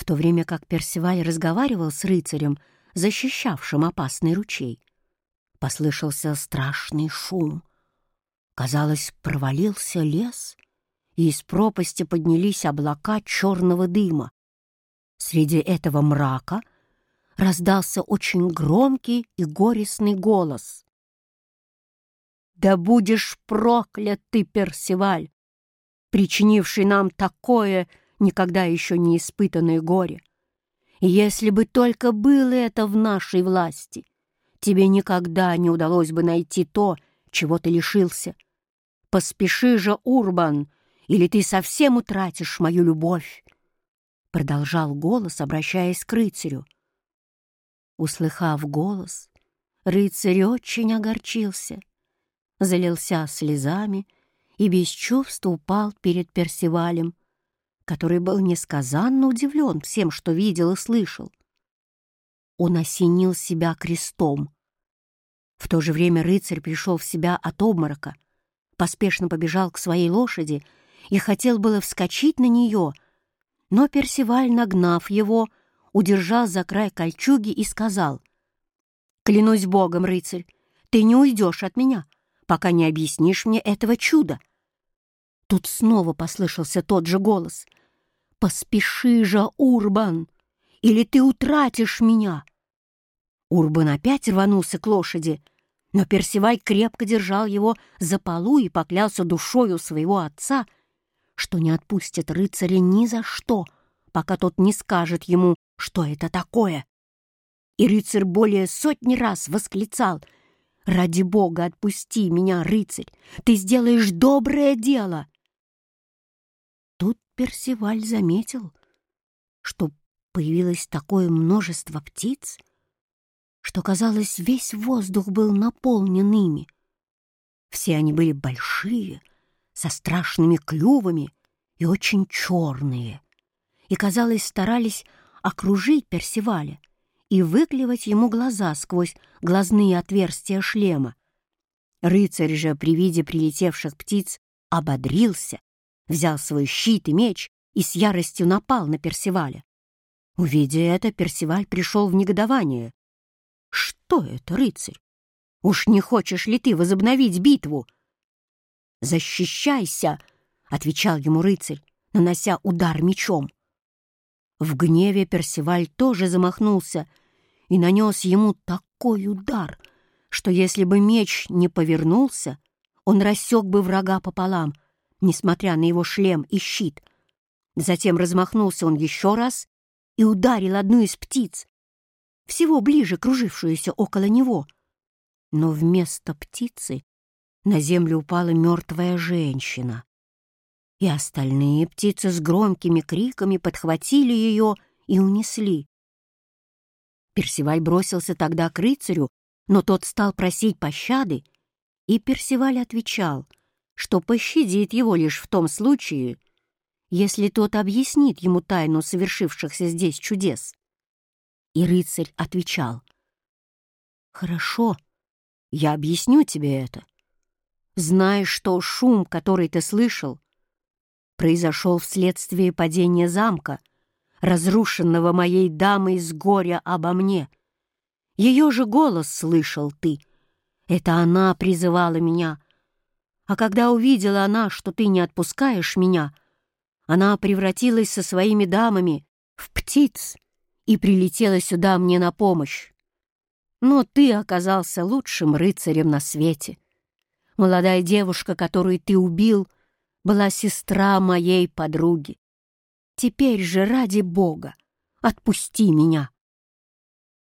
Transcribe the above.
В то время как Персиваль разговаривал с рыцарем, защищавшим опасный ручей, послышался страшный шум. Казалось, провалился лес, и из пропасти поднялись облака черного дыма. Среди этого мрака раздался очень громкий и горестный голос. «Да будешь проклят ты, Персиваль, причинивший нам такое никогда еще не испытанное горе! Если бы только было это в нашей власти, тебе никогда не удалось бы найти то, чего ты лишился. Поспеши же, Урбан, или ты совсем утратишь мою любовь!» Продолжал голос, обращаясь к рыцарю. Услыхав голос, рыцарь очень огорчился, залился слезами и без чувств упал перед Персивалем, который был несказанно удивлен всем, что видел и слышал. Он осенил себя крестом. В то же время рыцарь пришел в себя от обморока, поспешно побежал к своей лошади и хотел было вскочить на нее, но Персиваль, нагнав его, удержал за край кольчуги и сказал, «Клянусь Богом, рыцарь, ты не уйдешь от меня, пока не объяснишь мне этого чуда». Тут снова послышался тот же голос. «Поспеши же, Урбан, или ты утратишь меня!» Урбан опять рванулся к лошади, но Персиваль крепко держал его за полу и поклялся душою своего отца, что не отпустит рыцаря ни за что, пока тот не скажет ему, что это такое. И рыцарь более сотни раз восклицал «Ради бога, отпусти меня, рыцарь! Ты сделаешь доброе дело!» Персиваль заметил, что появилось такое множество птиц, что, казалось, весь воздух был наполнен ими. Все они были большие, со страшными клювами и очень черные, и, казалось, старались окружить Персиваля и выклевать ему глаза сквозь глазные отверстия шлема. Рыцарь же при виде прилетевших птиц ободрился взял свой щит и меч и с яростью напал на Персиваля. Увидя это, Персиваль пришел в негодование. «Что это, рыцарь? Уж не хочешь ли ты возобновить битву?» «Защищайся!» — отвечал ему рыцарь, нанося удар мечом. В гневе Персиваль тоже замахнулся и нанес ему такой удар, что если бы меч не повернулся, он рассек бы врага пополам — несмотря на его шлем и щит. Затем размахнулся он еще раз и ударил одну из птиц, всего ближе кружившуюся около него. Но вместо птицы на землю упала мертвая женщина. И остальные птицы с громкими криками подхватили ее и унесли. Персиваль бросился тогда к рыцарю, но тот стал просить пощады, и Персиваль отвечал — что пощадит его лишь в том случае, если тот объяснит ему тайну совершившихся здесь чудес. И рыцарь отвечал, «Хорошо, я объясню тебе это. Знаешь, что шум, который ты слышал, произошел вследствие падения замка, разрушенного моей дамой с горя обо мне. Ее же голос слышал ты. Это она призывала меня, а когда увидела она, что ты не отпускаешь меня, она превратилась со своими дамами в птиц и прилетела сюда мне на помощь. Но ты оказался лучшим рыцарем на свете. Молодая девушка, которую ты убил, была сестра моей подруги. Теперь же, ради Бога, отпусти меня.